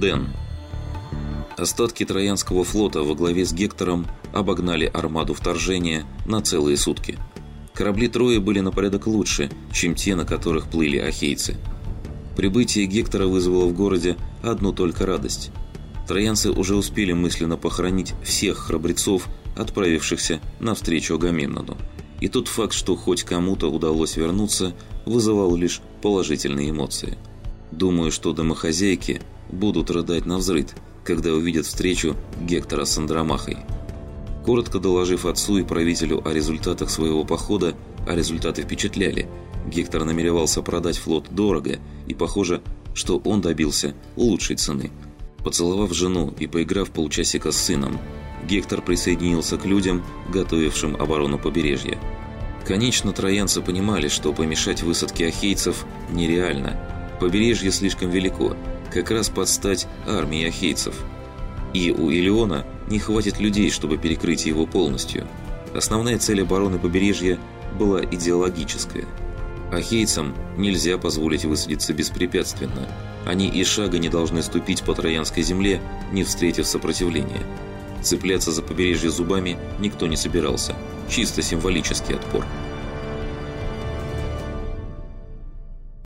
Дэн. Остатки Троянского флота во главе с Гектором обогнали армаду вторжения на целые сутки. Корабли Трои были на порядок лучше, чем те, на которых плыли ахейцы. Прибытие Гектора вызвало в городе одну только радость. Троянцы уже успели мысленно похоронить всех храбрецов, отправившихся навстречу Агамемнону. И тот факт, что хоть кому-то удалось вернуться, вызывал лишь положительные эмоции. Думаю, что домохозяйки будут рыдать на взрыд, когда увидят встречу Гектора с Андромахой. Коротко доложив отцу и правителю о результатах своего похода, а результаты впечатляли, Гектор намеревался продать флот дорого, и похоже, что он добился лучшей цены. Поцеловав жену и поиграв полчасика с сыном, Гектор присоединился к людям, готовившим оборону побережья. Конечно, троянцы понимали, что помешать высадке ахейцев нереально. Побережье слишком велико, как раз под стать армии ахейцев. И у Илеона не хватит людей, чтобы перекрыть его полностью. Основная цель обороны побережья была идеологическая. Ахейцам нельзя позволить высадиться беспрепятственно. Они и шага не должны ступить по Троянской земле, не встретив сопротивления. Цепляться за побережье зубами никто не собирался. Чисто символический отпор.